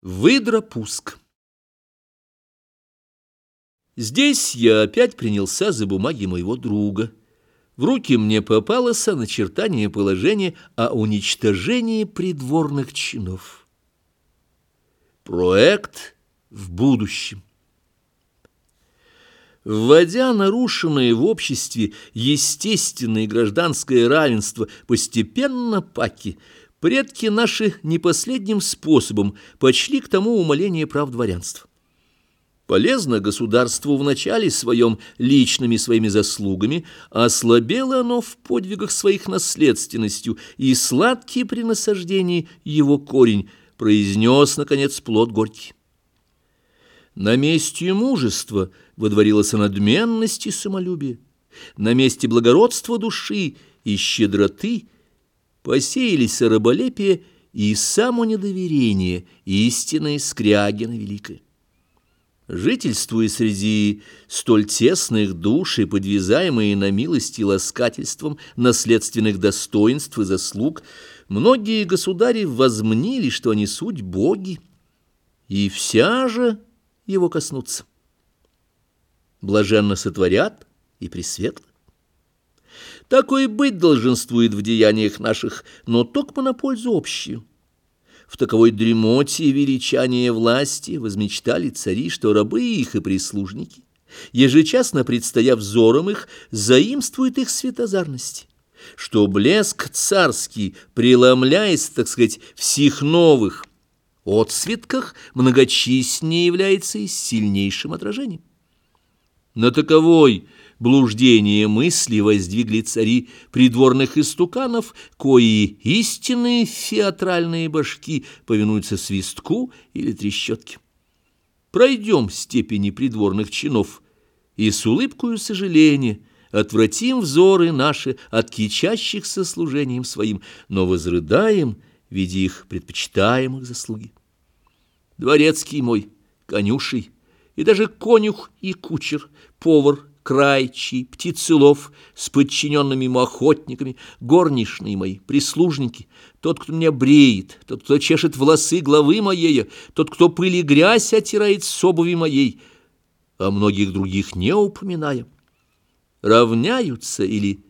Выдропуск. Здесь я опять принялся за бумаги моего друга. В руки мне попалось начертание положения о уничтожении придворных чинов. Проект в будущем. Вводя нарушенное в обществе естественное гражданское равенство постепенно паки, Предки наши не последним способом почли к тому умоление прав дворянства. Полезно государству в начале своем личными своими заслугами, ослабело оно в подвигах своих наследственностью, и сладкий при насаждении его корень произнес, наконец, плод горький. На месте мужества водворилась надменность и самолюбие, на месте благородства души и щедроты – посеялись раболепие и самонедоверение истинной Скрягина Великой. Жительствуя среди столь тесных душ и подвязаемые на милости ласкательством наследственных достоинств и заслуг, многие государи возмнили, что они суть боги, и вся же его коснутся. Блаженно сотворят и пресветло. Такое быть долженствует в деяниях наших, но только на пользу общую. В таковой дремоте и величании власти возмечтали цари, что рабы их и прислужники, ежечасно предстоя взором их, заимствуют их светозарности, что блеск царский, преломляясь, так сказать, в сих новых отсветках, многочисленнее является и сильнейшим отражением. На таковой блуждение мысли воздвигли цари придворных истуканов, кои истинные феатральные башки повинуются свистку или трещотке. Пройдем степени придворных чинов и с улыбкою сожаления отвратим взоры наши от кичащихся служением своим, но возрыдаем, видя их предпочитаемых заслуги. Дворецкий мой, конюший, и даже конюх и кучер, повар, крайчий, птицелов с подчиненными ему охотниками, горничные мои, прислужники, тот, кто меня бреет, тот, кто чешет волосы главы моей, тот, кто пыль и грязь отирает с обуви моей, а многих других не упоминая, равняются или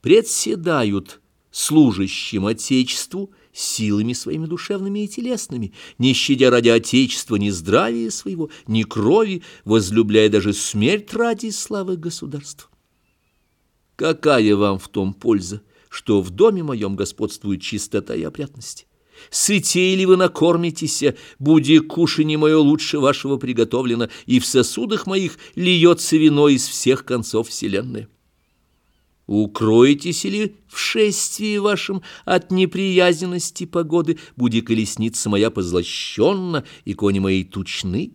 председают служащим Отечеству силами своими душевными и телесными, не щадя ради Отечества ни здравия своего, ни крови, возлюбляя даже смерть ради славы государства. Какая вам в том польза, что в доме моем господствует чистота и опрятность? Сытей ли вы накормитесь, буди кушанье мое лучше вашего приготовлено, и в сосудах моих льется вино из всех концов вселенной? Укроетесь ли в шествии вашем от неприязненности погоды, буди колесница моя позлощенна и кони мои тучны?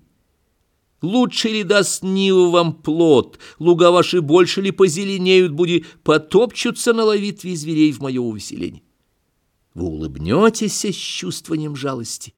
Лучше ли даст Нива вам плод, луга ваши больше ли позеленеют, буди потопчутся на ловитве зверей в мое увеселение? Вы улыбнетесь с чувствованием жалости,